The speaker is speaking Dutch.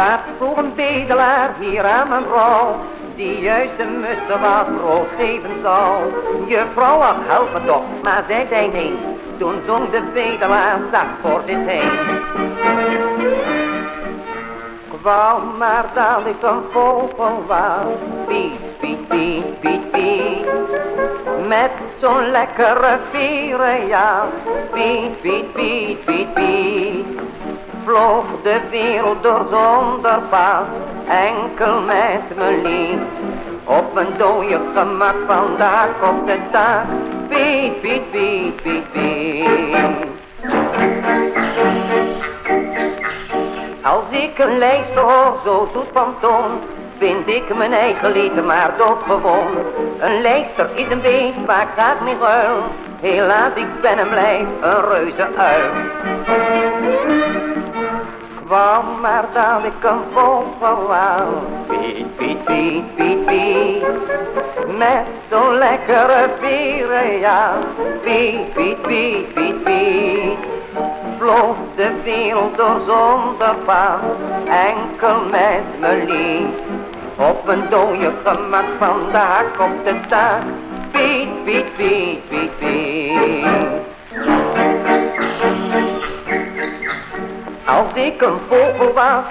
Laat vroeg een bedelaar hier aan mijn vrouw, die juist de mussen wat brood geven zou. Je vrouw had helpen toch, maar zij zei nee, toen zong de bedelaar zacht voor zich heen. Wou maar dat ik een vogel was, piet, piet, piet, piet. Met zo'n lekkere vieren, ja, piet, piet, piet, piet vloog de wereld door zonder pas, enkel met mijn lied. Op een dode gemak vandaag op de dag, piet, piet, piet, piet, piet. Als ik een lijst hoor, zo zoet van toon, vind ik mijn eigen lied maar doodgewoon. Een lijster is een beest waar graag mee ruil, helaas ik ben en blijf een reuze uil wou maar dat ik een vogel wou. Piet, piet, piet, piet, piet. Met zo'n lekkere vieren, ja. Piet, piet, piet, piet, piet. Vloog de wereld door zonder pas, enkel met mijn lied. Op een dode gemak vandaag op de dag. Piet, piet, piet, piet, piet. Als ik een vogel was,